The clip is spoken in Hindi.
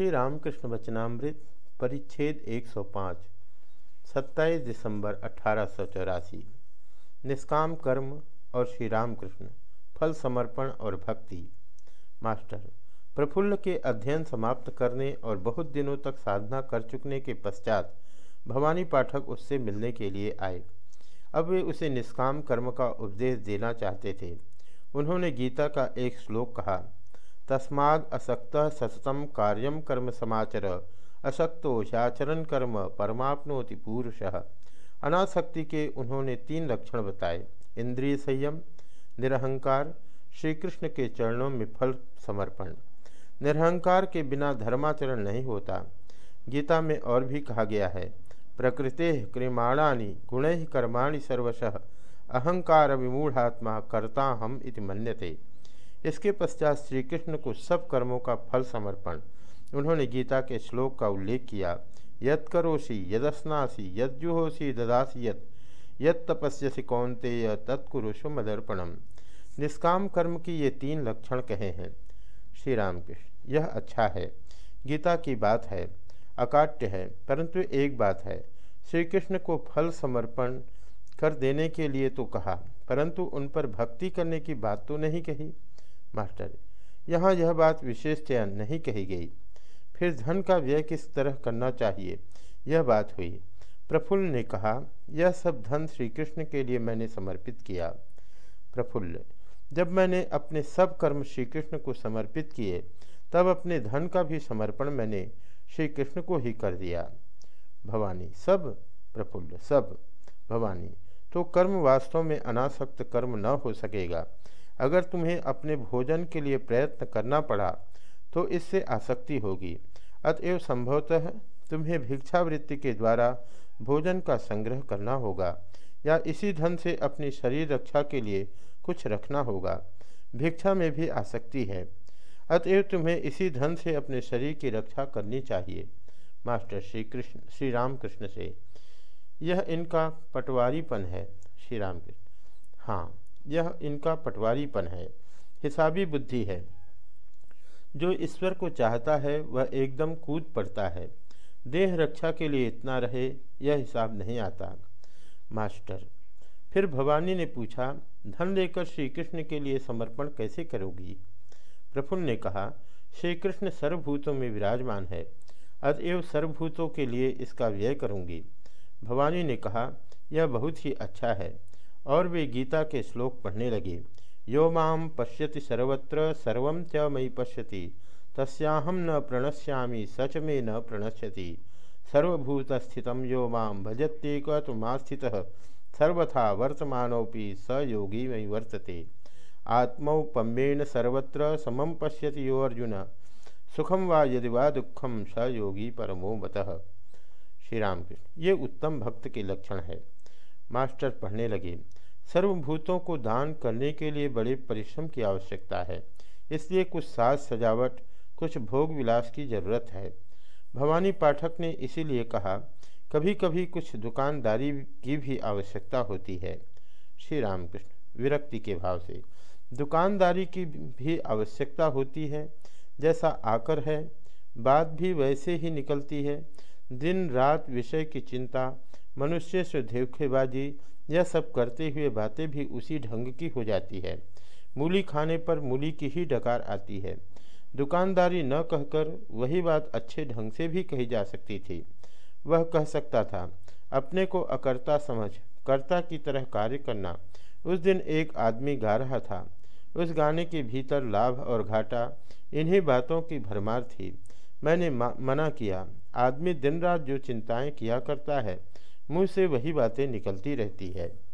श्री रामकृष्ण वचनामृत, परिच्छेद 105 27 दिसंबर अठारह सौ चौरासी। निष्काम कर्म और श्री रामकृष्ण फल समर्पण और भक्ति। मास्टर, प्रफुल्ल के अध्ययन समाप्त करने और बहुत दिनों तक साधना कर चुकने के पश्चात भवानी पाठक उससे मिलने के लिए आए। अब वे उसे निष्काम कर्म का उपदेश देना चाहते थे। उन्होंने गीता का एक श्लोक कहा तस्माद असक्त सततम कार्यम कर्म समाचर। असक्तो ह्याचरण कर्म परमाप्नोति पुरुष। अनासक्ति के उन्होंने तीन लक्षण बताए। इंद्रिय संयम, निरहंकार श्री कृष्ण के चरणों में फल समर्पण। निरहंकार के बिना धर्माचरण नहीं होता। गीता में और भी कहा गया है, प्रकृते क्रियमाणानि गुण कर्माणि सर्वशः। अहंकार विमूढ़ात्मा कर्ता हम इति मन्यते। इसके पश्चात श्री कृष्ण को सब कर्मों का फल समर्पण। उन्होंने गीता के श्लोक का उल्लेख किया। यद करोसी यदस्नासी यदजुहोसी ददासी यत। यद तपस्यसी कौनते तत्कुरुषु मदर्पणम। निष्काम कर्म की ये तीन लक्षण कहे हैं। श्री राम कृष्ण यह अच्छा है। गीता की बात है, अकाट्य है, परंतु एक बात है। श्री कृष्ण को फल समर्पण कर देने के लिए तो कहा, परंतु उन पर भक्ति करने की बात तो नहीं कही। मास्टर। यहाँ यह बात विशेषतया नहीं कही गई। फिर धन का व्यय किस तरह करना चाहिए? यह बात हुई। प्रफुल्ल ने कहा, यह सब धन श्री कृष्ण के लिए मैंने समर्पित किया। प्रफुल्ल, जब मैंने अपने सब कर्म श्री कृष्ण को समर्पित किए, तब अपने धन का भी समर्पण मैंने श्री कृष्ण को ही कर दिया। भवानी, सब? प्रफुल्ल, सब। भवानी तो कर्म वास्तव में अनासक्त कर्म न हो सकेगा। अगर तुम्हें अपने भोजन के लिए प्रयत्न करना पड़ा तो इससे आसक्ति होगी। अतएव संभवतः तुम्हें भिक्षावृत्ति के द्वारा भोजन का संग्रह करना होगा, या इसी धन से अपनी शरीर रक्षा के लिए कुछ रखना होगा। भिक्षा में भी आसक्ति है। अतएव तुम्हें इसी धन से अपने शरीर की रक्षा करनी चाहिए। मास्टर श्री कृष्ण श्री राम कृष्ण से। यह इनका पटवारीपन है श्री राम कृष्ण हाँ यह इनका पटवारीपन है, हिसाबी बुद्धि है। जो ईश्वर को चाहता है, वह एकदम कूद पड़ता है। देह रक्षा के लिए इतना रहे, यह हिसाब नहीं आता। मास्टर, फिर भवानी ने पूछा, धन लेकर श्री कृष्ण के लिए समर्पण कैसे करोगी? प्रफुल्ल ने कहा श्री कृष्ण सर्वभूतों में विराजमान है, अतएव सर्वभूतों के लिए इसका व्यय करूँगी। भवानी ने कहा, यह बहुत ही अच्छा है। और वे गीता के श्लोक पढ़ने लगे। यो माम पश्यति सर्वत्र, सर्व च मई पश्यति। तस्याहम न प्रणश्यामी, सच में न प्रणश्यति। सर्वभूत स्थित यो माम भजत्येक स्थित सर्वथा वर्तमानोपि स योगी मई वर्तते। आत्मौपम्येन सर्वत्र समम पश्यति यो अर्जुन। सुखम वा यदि वा दुखम स योगी परमो मत। श्री रामकृष्ण ये उत्तम भक्त के लक्षण है। मास्टर पढ़ने लगे। सर्वभूतों को दान करने के लिए बड़े परिश्रम की आवश्यकता है। इसलिए कुछ साज सजावट, कुछ भोग विलास की ज़रूरत है। भवानी पाठक ने इसीलिए कहा कभी कभी कुछ दुकानदारी की भी आवश्यकता होती है। श्री रामकृष्ण, विरक्ति के भाव से। दुकानदारी की भी आवश्यकता होती है, जैसा आकर है, बात भी वैसे ही निकलती है। दिन रात विषय की चिंता मनुष्य से धोखेबाजी यह सब करते हुए बातें भी उसी ढंग की हो जाती है। मूली खाने पर मूली की ही डकार आती है। दुकानदारी न कहकर वही बात अच्छे ढंग से भी कही जा सकती थी। वह कह सकता था, अपने को अकर्ता समझ, कर्ता की तरह कार्य करना। उस दिन एक आदमी गा रहा था। उस गाने के भीतर लाभ और घाटा, इन्हीं बातों की भरमार थी। मैंने मना किया, आदमी दिन रात जो चिंताएँ किया करता है मुँह से वही बातें निकलती रहती है।